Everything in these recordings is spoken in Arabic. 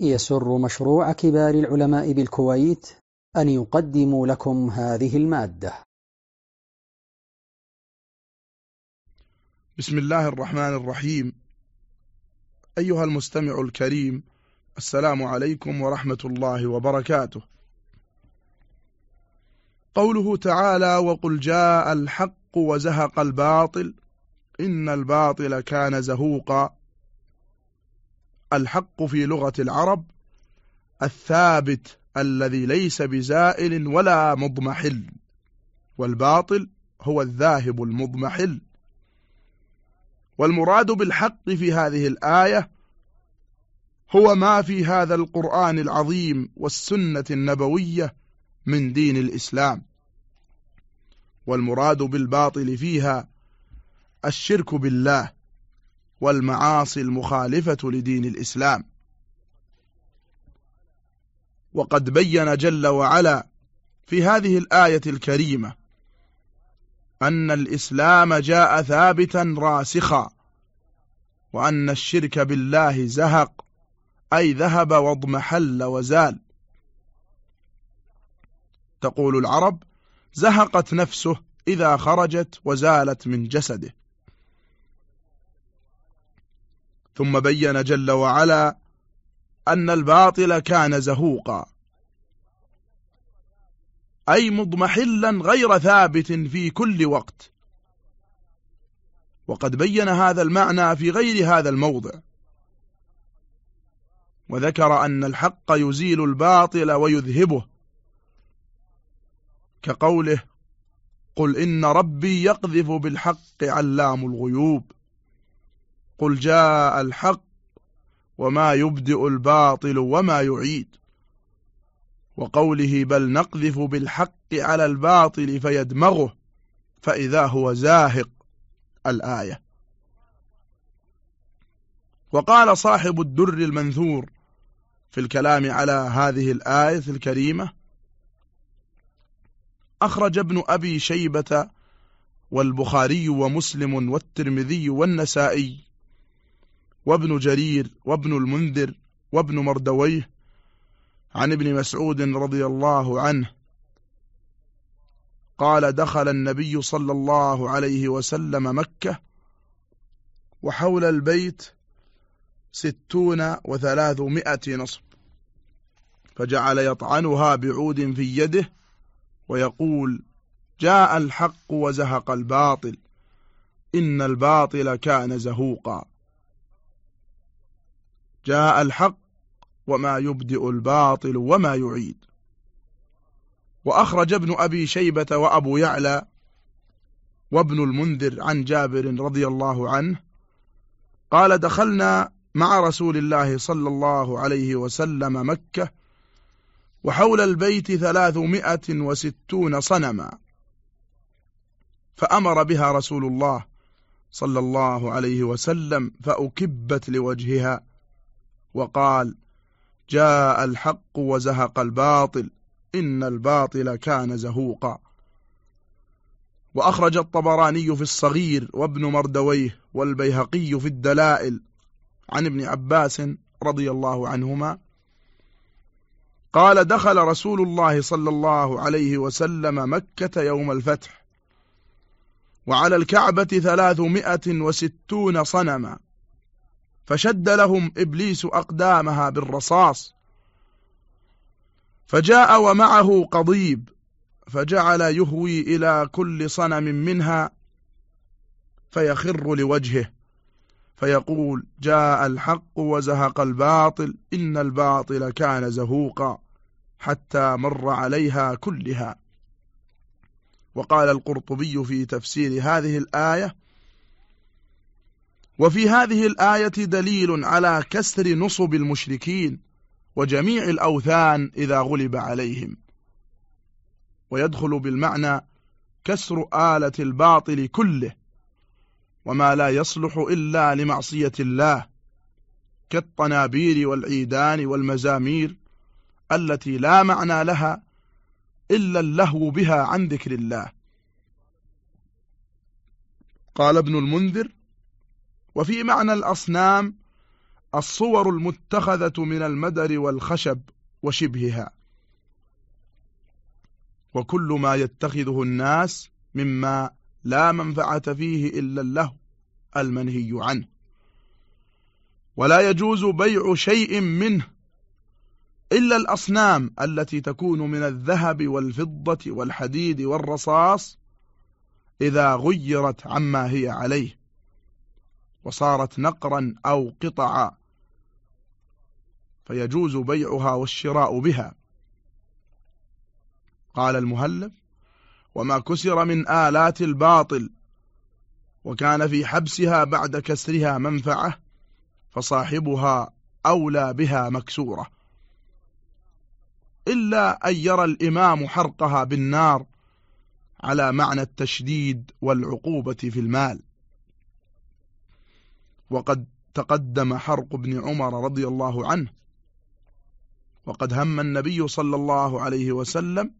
يسر مشروع كبار العلماء بالكويت أن يقدم لكم هذه المادة. بسم الله الرحمن الرحيم. أيها المستمع الكريم السلام عليكم ورحمة الله وبركاته. قوله تعالى وقل جاء الحق وزهق الباطل إن الباطل كان زهوقا الحق في لغة العرب الثابت الذي ليس بزائل ولا مضمحل والباطل هو الذاهب المضمحل. والمراد بالحق في هذه الآية هو ما في هذا القرآن العظيم والسنة النبوية من دين الإسلام. والمراد بالباطل فيها الشرك بالله والمعاصي المخالفة لدين الإسلام. وقد بين جل وعلا في هذه الآية الكريمة أن الإسلام جاء ثابتا راسخا وأن الشرك بالله زهق أي ذهب واضمحل وزال. تقول العرب زهقت نفسه إذا خرجت وزالت من جسده. ثم بين جل وعلا أن الباطل كان زهوقا. أي مضمحلا غير ثابت في كل وقت. وقد بين هذا المعنى في غير هذا الموضع. وذكر أن الحق يزيل الباطل ويذهبه. كقوله قل إن ربي يقذف بالحق علام الغيوب. قل جاء الحق وما يبدئ الباطل وما يعيد. وقوله بل نقذف بالحق على الباطل فيدمغه فإذا هو زاهق الآية. وقال صاحب الدر المنثور في الكلام على هذه الآية الكريمة أخرج ابن أبي شيبة والبخاري ومسلم والترمذي والنسائي وابن جرير وابن المنذر وابن مردويه عن ابن مسعود رضي الله عنه قال دخل النبي صلى الله عليه وسلم مكة وحول البيت ستون وثلاثمائة نصب فجعل يطعنها بعود في يده ويقول جاء الحق وزهق الباطل إن الباطل كان زهوقا. جاء الحق وما يبدئ الباطل وما يعيد. وأخرج ابن أبي شيبة وأبو يعلى وابن المنذر عن جابر رضي الله عنه قال دخلنا مع رسول الله صلى الله عليه وسلم مكة وحول البيت ثلاثمائة وستون صنما فأمر بها رسول الله صلى الله عليه وسلم فأكبت لوجهها وقال جاء الحق وزهق الباطل إن الباطل كان زهوقا. وأخرج الطبراني في الصغير وابن مردويه والبيهقي في الدلائل عن ابن عباس رضي الله عنهما. قال دخل رسول الله صلى الله عليه وسلم مكة يوم الفتح وعلى الكعبة ثلاثمائة وستون صنما. فشد لهم إبليس أقدامها بالرصاص. فجاء ومعه قضيب فجعل يهوي إلى كل صنم منها فيخر لوجهه فيقول جاء الحق وزهق الباطل إن الباطل كان زهوقا حتى مر عليها كلها. وقال القرطبي في تفسير هذه الآية وفي هذه الآية دليل على كسر نصب المشركين وجميع الأوثان إذا غلب عليهم. ويدخل بالمعنى كسر آلة الباطل كله وما لا يصلح إلا لمعصية الله كالطنابير والعيدان والمزامير التي لا معنى لها إلا اللهو بها عن ذكر الله. قال ابن المنذر وفي معنى الأصنام الصور المتخذة من المدر والخشب وشبهها. وكل ما يتخذه الناس مما لا منفعة فيه إلا الله المنهي عنه. ولا يجوز بيع شيء منه إلا الأصنام التي تكون من الذهب والفضة والحديد والرصاص إذا غيرت عما هي عليه. وصارت نقرا أو قطعا فيجوز بيعها والشراء بها. قال المهلب وما كسر من آلات الباطل وكان في حبسها بعد كسرها منفعة فصاحبها أولى بها مكسورة. إلا أن يرى الإمام حرقها بالنار على معنى التشديد والعقوبة في المال. وقد تقدم حرق ابن عمر رضي الله عنه. وقد هم النبي صلى الله عليه وسلم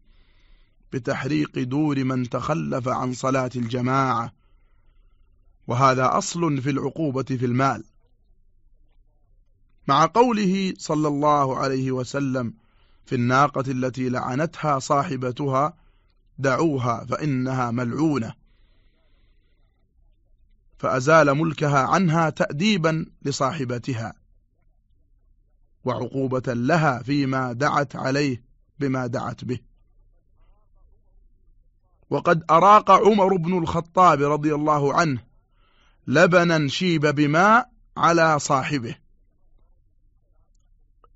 بتحريق دور من تخلف عن صلاة الجماعة. وهذا أصل في العقوبة في المال. مع قوله صلى الله عليه وسلم في الناقة التي لعنتها صاحبتها دعوها فإنها ملعونة فأزال ملكها عنها تأديبا لصاحبتها وعقوبة لها فيما دعت عليه بما دعت به. وقد أراق عمر بن الخطاب رضي الله عنه لبنا شيب بماء على صاحبه.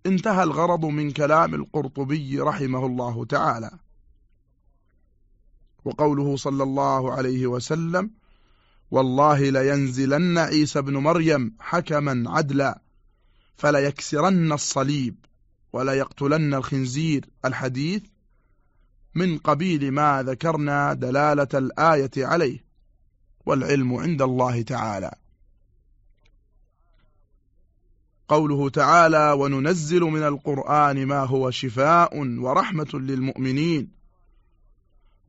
انتهى الغرض من كلام القرطبي رحمه الله تعالى. وقوله صلى الله عليه وسلم والله لينزلن عيسى بن مريم حكما عدلا فليكسرن الصليب وليقتلن الخنزير. الحديث من قبيل ما ذكرنا دلالة الآية عليه والعلم عند الله تعالى. قوله تعالى وننزل من القرآن ما هو شفاء ورحمة للمؤمنين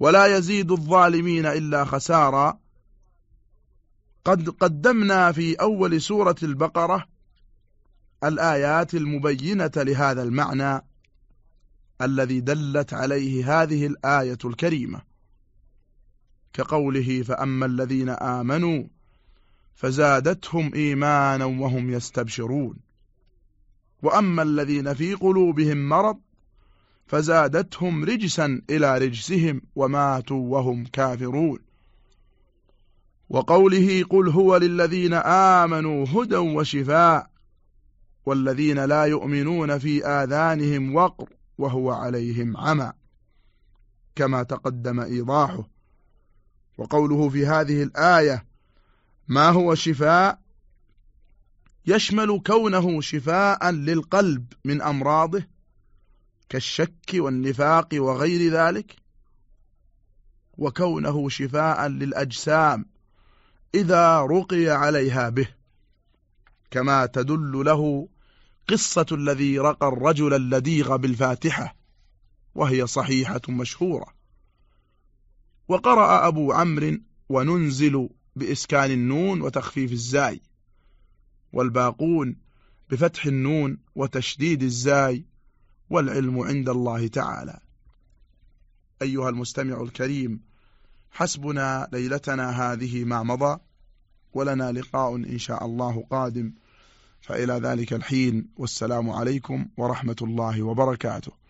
ولا يزيد الظالمين إلا خسارا. قد قدمنا في أول سورة البقرة الآيات المبينة لهذا المعنى الذي دلت عليه هذه الآية الكريمة كقوله فأما الذين آمنوا فزادتهم إيمانا وهم يستبشرون وأما الذين في قلوبهم مرض فزادتهم رجسا إلى رجسهم وماتوا وهم كافرون. وقوله قل هو للذين آمنوا هدى وشفاء والذين لا يؤمنون في آذانهم وقر وهو عليهم عمى كما تقدم إيضاحه. وقوله في هذه الآية ما هو شفاء؟ يشمل كونه شفاء للقلب من أمراضه كالشك والنفاق وغير ذلك وكونه شفاء للأجسام إذا رقي عليها به كما تدل له قصة الذي رقى الرجل اللديغ بالفاتحة وهي صحيحة مشهورة. وقرأ أبو عمرو وننزل بإسكان النون وتخفيف الزاي والباقون بفتح النون وتشديد الزاي والعلم عند الله تعالى. أيها المستمع الكريم حسبنا ليلتنا هذه ما مضى ولنا لقاء إن شاء الله قادم. فإلى ذلك الحين والسلام عليكم ورحمة الله وبركاته.